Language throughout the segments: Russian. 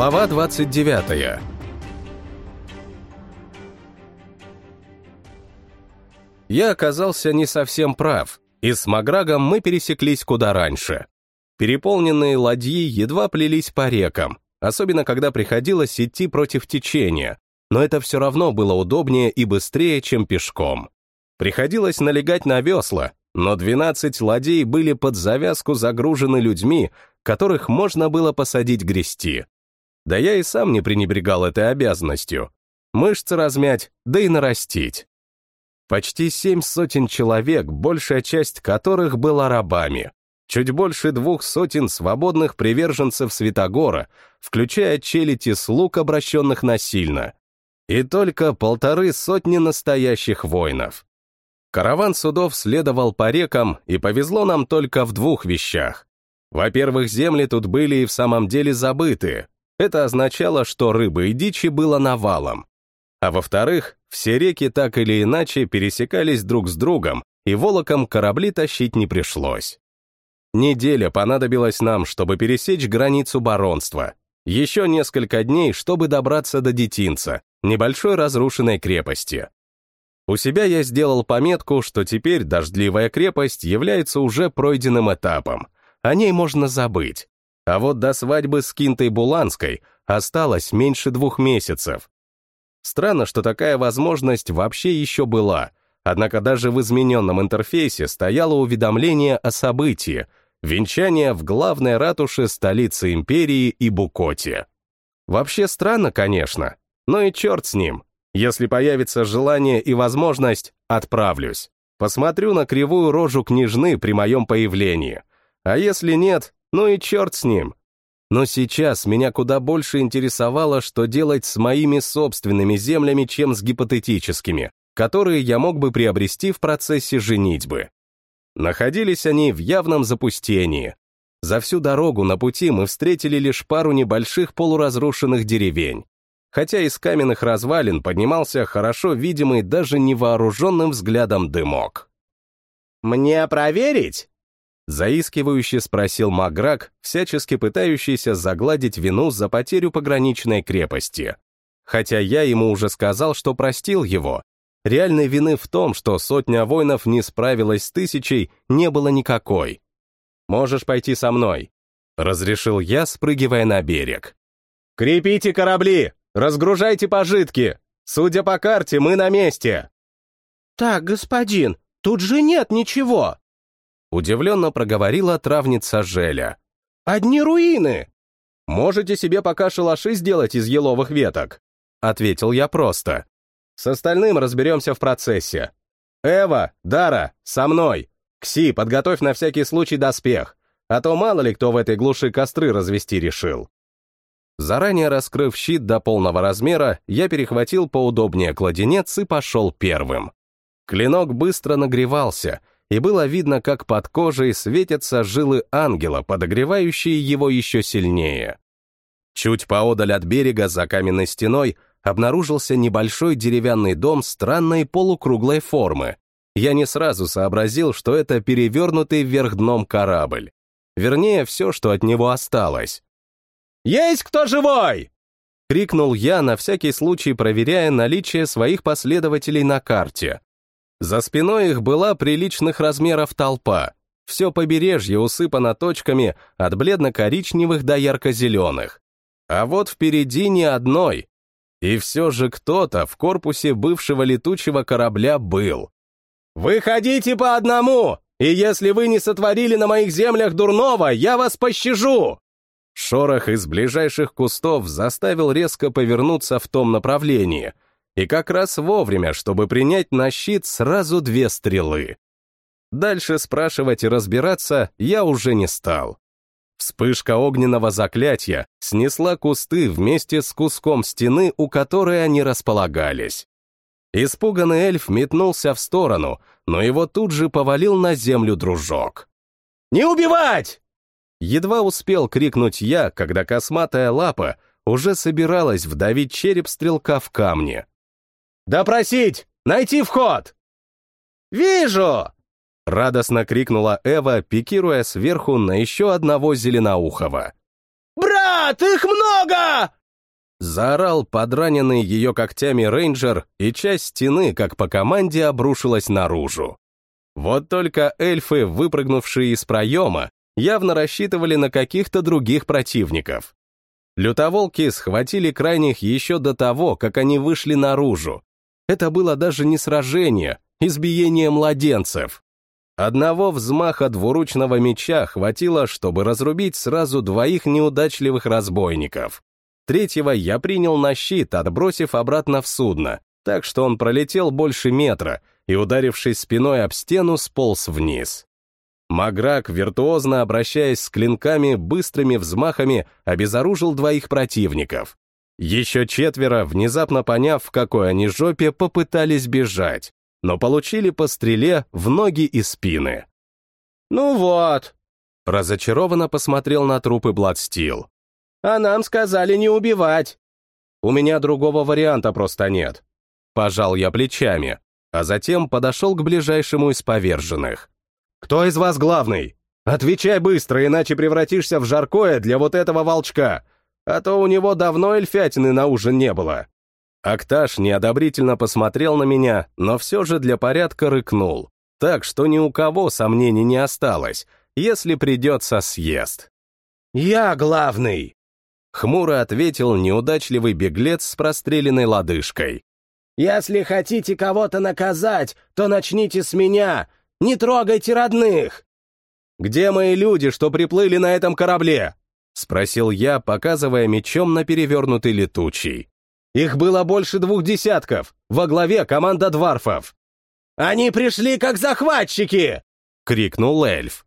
Глава 29 Я оказался не совсем прав, и с Маграгом мы пересеклись куда раньше. Переполненные ладьи едва плелись по рекам, особенно когда приходилось идти против течения, но это все равно было удобнее и быстрее, чем пешком. Приходилось налегать на весла, но 12 ладей были под завязку загружены людьми, которых можно было посадить грести. Да я и сам не пренебрегал этой обязанностью. Мышцы размять, да и нарастить. Почти семь сотен человек, большая часть которых была рабами. Чуть больше двух сотен свободных приверженцев Святогора, включая челяди слуг, обращенных насильно. И только полторы сотни настоящих воинов. Караван судов следовал по рекам, и повезло нам только в двух вещах. Во-первых, земли тут были и в самом деле забыты. Это означало, что рыбы и дичи было навалом. А во-вторых, все реки так или иначе пересекались друг с другом, и волоком корабли тащить не пришлось. Неделя понадобилась нам, чтобы пересечь границу баронства. Еще несколько дней, чтобы добраться до детинца, небольшой разрушенной крепости. У себя я сделал пометку, что теперь дождливая крепость является уже пройденным этапом. О ней можно забыть. А вот до свадьбы с Кинтой Буланской осталось меньше двух месяцев. Странно, что такая возможность вообще еще была, однако даже в измененном интерфейсе стояло уведомление о событии — венчание в главной ратуше столицы империи и Букоте. Вообще странно, конечно, но и черт с ним — если появится желание и возможность, отправлюсь. Посмотрю на кривую рожу княжны при моем появлении. А если нет, ну и черт с ним. Но сейчас меня куда больше интересовало, что делать с моими собственными землями, чем с гипотетическими, которые я мог бы приобрести в процессе женитьбы. Находились они в явном запустении. За всю дорогу на пути мы встретили лишь пару небольших полуразрушенных деревень хотя из каменных развалин поднимался хорошо видимый даже невооруженным взглядом дымок. «Мне проверить?» Заискивающе спросил Маграк, всячески пытающийся загладить вину за потерю пограничной крепости. Хотя я ему уже сказал, что простил его. Реальной вины в том, что сотня воинов не справилась с тысячей, не было никакой. «Можешь пойти со мной», — разрешил я, спрыгивая на берег. «Крепите корабли! Разгружайте пожитки! Судя по карте, мы на месте!» «Так, господин, тут же нет ничего!» Удивленно проговорила травница Желя. «Одни руины!» «Можете себе пока шалаши сделать из еловых веток», — ответил я просто. «С остальным разберемся в процессе. Эва, Дара, со мной. Кси, подготовь на всякий случай доспех, а то мало ли кто в этой глуши костры развести решил». Заранее раскрыв щит до полного размера, я перехватил поудобнее кладенец и пошел первым. Клинок быстро нагревался, и было видно, как под кожей светятся жилы ангела, подогревающие его еще сильнее. Чуть поодаль от берега, за каменной стеной, обнаружился небольшой деревянный дом странной полукруглой формы. Я не сразу сообразил, что это перевернутый вверх дном корабль. Вернее, все, что от него осталось. «Есть кто живой?» — крикнул я, на всякий случай проверяя наличие своих последователей на карте. За спиной их была приличных размеров толпа. Все побережье усыпано точками от бледно-коричневых до ярко-зеленых. А вот впереди ни одной. И все же кто-то в корпусе бывшего летучего корабля был. «Выходите по одному, и если вы не сотворили на моих землях дурного, я вас пощажу!» Шорох из ближайших кустов заставил резко повернуться в том направлении, и как раз вовремя, чтобы принять на щит сразу две стрелы. Дальше спрашивать и разбираться я уже не стал. Вспышка огненного заклятия снесла кусты вместе с куском стены, у которой они располагались. Испуганный эльф метнулся в сторону, но его тут же повалил на землю дружок. «Не убивать!» Едва успел крикнуть я, когда косматая лапа уже собиралась вдавить череп стрелка в камни. «Допросить! Найти вход!» «Вижу!» — радостно крикнула Эва, пикируя сверху на еще одного зеленоухого. «Брат!» «Вперед! Их много!» Заорал подраненный ее когтями рейнджер, и часть стены, как по команде, обрушилась наружу. Вот только эльфы, выпрыгнувшие из проема, явно рассчитывали на каких-то других противников. Лютоволки схватили крайних еще до того, как они вышли наружу. Это было даже не сражение, избиение младенцев. Одного взмаха двуручного меча хватило, чтобы разрубить сразу двоих неудачливых разбойников. Третьего я принял на щит, отбросив обратно в судно, так что он пролетел больше метра и, ударившись спиной об стену, сполз вниз. Маграк, виртуозно обращаясь с клинками, быстрыми взмахами обезоружил двоих противников. Еще четверо, внезапно поняв, в какой они жопе, попытались бежать но получили по стреле в ноги и спины. «Ну вот», — разочарованно посмотрел на трупы Бладстил. «А нам сказали не убивать». «У меня другого варианта просто нет». Пожал я плечами, а затем подошел к ближайшему из поверженных. «Кто из вас главный? Отвечай быстро, иначе превратишься в жаркое для вот этого волчка, а то у него давно эльфятины на ужин не было». Акташ неодобрительно посмотрел на меня, но все же для порядка рыкнул, так что ни у кого сомнений не осталось, если придется съест. «Я главный!» — хмуро ответил неудачливый беглец с простреленной лодыжкой. «Если хотите кого-то наказать, то начните с меня! Не трогайте родных!» «Где мои люди, что приплыли на этом корабле?» — спросил я, показывая мечом на перевернутый летучий. Их было больше двух десятков, во главе команда дварфов. «Они пришли как захватчики!» — крикнул эльф.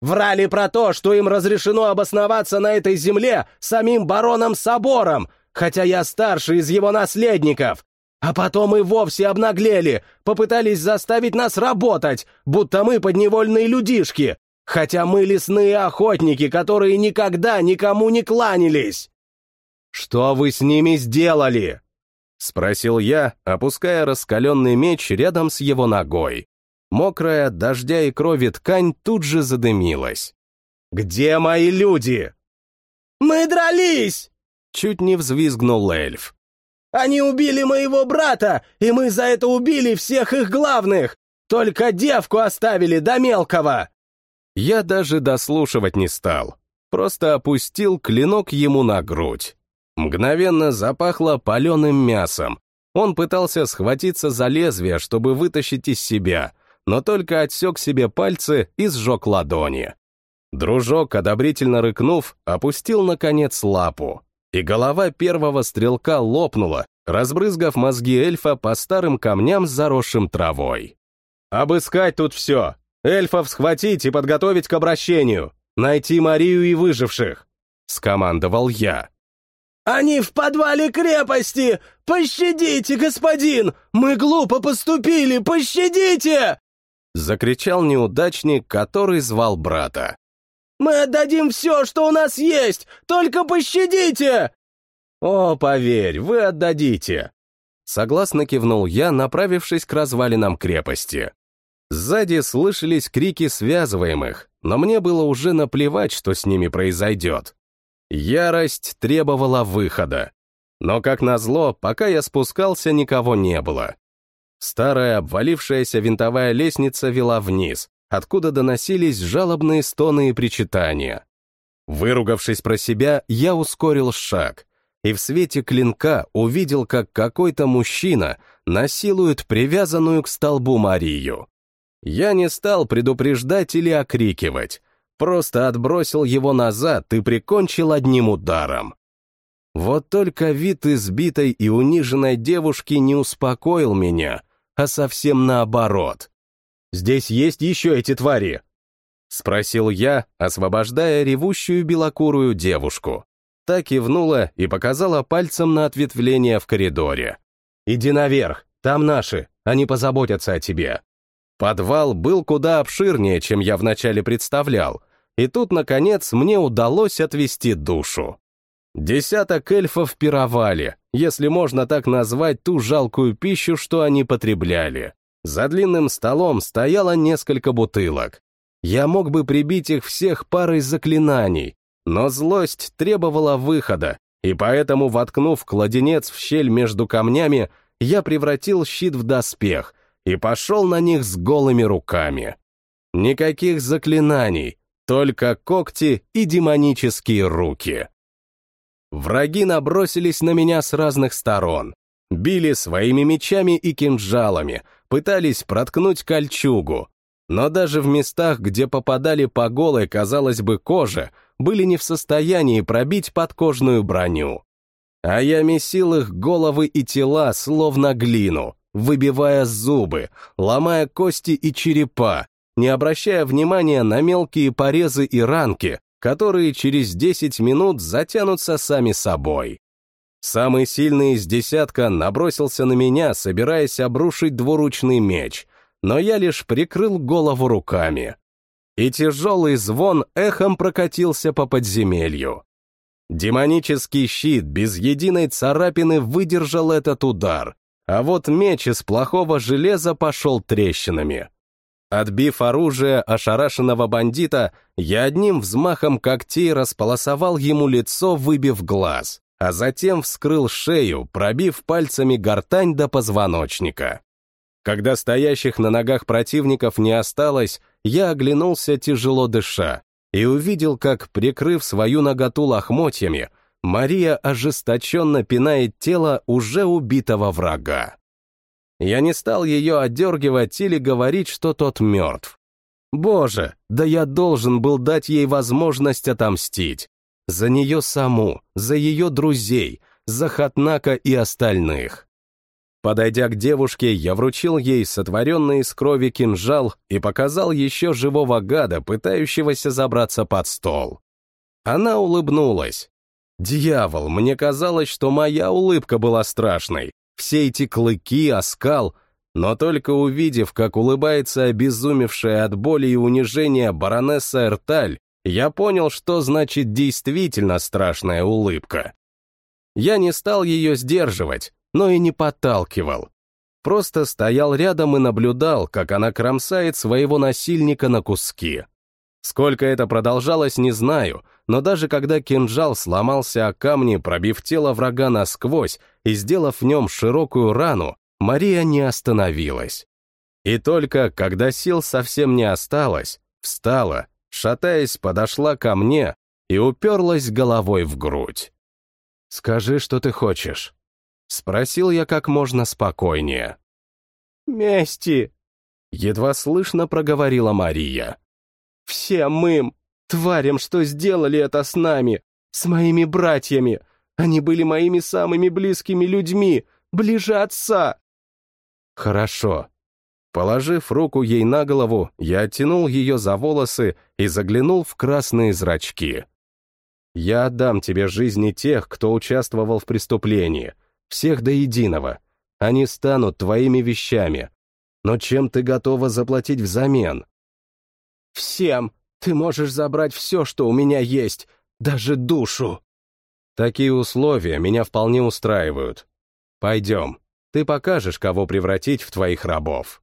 «Врали про то, что им разрешено обосноваться на этой земле самим бароном Собором, хотя я старший из его наследников. А потом и вовсе обнаглели, попытались заставить нас работать, будто мы подневольные людишки, хотя мы лесные охотники, которые никогда никому не кланялись». «Что вы с ними сделали?» — спросил я, опуская раскаленный меч рядом с его ногой. Мокрая от дождя и крови ткань тут же задымилась. «Где мои люди?» «Мы дрались!» — чуть не взвизгнул эльф. «Они убили моего брата, и мы за это убили всех их главных! Только девку оставили до мелкого!» Я даже дослушивать не стал, просто опустил клинок ему на грудь. Мгновенно запахло паленым мясом. Он пытался схватиться за лезвие, чтобы вытащить из себя, но только отсек себе пальцы и сжег ладони. Дружок, одобрительно рыкнув, опустил, наконец, лапу, и голова первого стрелка лопнула, разбрызгав мозги эльфа по старым камням заросшим травой. «Обыскать тут все! Эльфов схватить и подготовить к обращению! Найти Марию и выживших!» — скомандовал я. «Они в подвале крепости! Пощадите, господин! Мы глупо поступили! Пощадите!» Закричал неудачник, который звал брата. «Мы отдадим все, что у нас есть! Только пощадите!» «О, поверь, вы отдадите!» Согласно кивнул я, направившись к развалинам крепости. Сзади слышались крики связываемых, но мне было уже наплевать, что с ними произойдет. Ярость требовала выхода. Но, как назло, пока я спускался, никого не было. Старая обвалившаяся винтовая лестница вела вниз, откуда доносились жалобные стоны и причитания. Выругавшись про себя, я ускорил шаг, и в свете клинка увидел, как какой-то мужчина насилует привязанную к столбу Марию. Я не стал предупреждать или окрикивать, просто отбросил его назад и прикончил одним ударом. Вот только вид избитой и униженной девушки не успокоил меня, а совсем наоборот. «Здесь есть еще эти твари?» — спросил я, освобождая ревущую белокурую девушку. Та кивнула и показала пальцем на ответвление в коридоре. «Иди наверх, там наши, они позаботятся о тебе». Подвал был куда обширнее, чем я вначале представлял, и тут, наконец, мне удалось отвести душу. Десяток эльфов пировали, если можно так назвать ту жалкую пищу, что они потребляли. За длинным столом стояло несколько бутылок. Я мог бы прибить их всех парой заклинаний, Но злость требовала выхода, и поэтому, воткнув кладенец в щель между камнями, я превратил щит в доспех и пошел на них с голыми руками. Никаких заклинаний, только когти и демонические руки. Враги набросились на меня с разных сторон, били своими мечами и кинжалами, пытались проткнуть кольчугу, но даже в местах, где попадали по голой, казалось бы, коже, были не в состоянии пробить подкожную броню. А я месил их головы и тела, словно глину, выбивая зубы, ломая кости и черепа, не обращая внимания на мелкие порезы и ранки, которые через 10 минут затянутся сами собой. Самый сильный из десятка набросился на меня, собираясь обрушить двуручный меч, но я лишь прикрыл голову руками. И тяжелый звон эхом прокатился по подземелью. Демонический щит без единой царапины выдержал этот удар, а вот меч из плохого железа пошел трещинами. Отбив оружие ошарашенного бандита, я одним взмахом когтей располосовал ему лицо, выбив глаз, а затем вскрыл шею, пробив пальцами гортань до позвоночника. Когда стоящих на ногах противников не осталось, я оглянулся тяжело дыша и увидел, как, прикрыв свою наготу лохмотьями, Мария ожесточенно пинает тело уже убитого врага. Я не стал ее отдергивать или говорить, что тот мертв. Боже, да я должен был дать ей возможность отомстить. За нее саму, за ее друзей, за Хатнака и остальных. Подойдя к девушке, я вручил ей сотворенный из крови кинжал и показал еще живого гада, пытающегося забраться под стол. Она улыбнулась. Дьявол, мне казалось, что моя улыбка была страшной. Все эти клыки, оскал. Но только увидев, как улыбается обезумевшая от боли и унижения баронесса Эрталь, я понял, что значит действительно страшная улыбка. Я не стал ее сдерживать, но и не подталкивал. Просто стоял рядом и наблюдал, как она кромсает своего насильника на куски. Сколько это продолжалось, не знаю, но даже когда кинжал сломался о камни, пробив тело врага насквозь и сделав в нем широкую рану, Мария не остановилась. И только, когда сил совсем не осталось, встала, шатаясь, подошла ко мне и уперлась головой в грудь. «Скажи, что ты хочешь», Спросил я как можно спокойнее. «Мести!» Едва слышно проговорила Мария. «Всем им, тварям, что сделали это с нами, с моими братьями. Они были моими самыми близкими людьми, ближе отца». «Хорошо». Положив руку ей на голову, я оттянул ее за волосы и заглянул в красные зрачки. «Я отдам тебе жизни тех, кто участвовал в преступлении, всех до единого. Они станут твоими вещами. Но чем ты готова заплатить взамен? Всем. Ты можешь забрать все, что у меня есть, даже душу. Такие условия меня вполне устраивают. Пойдем, ты покажешь, кого превратить в твоих рабов.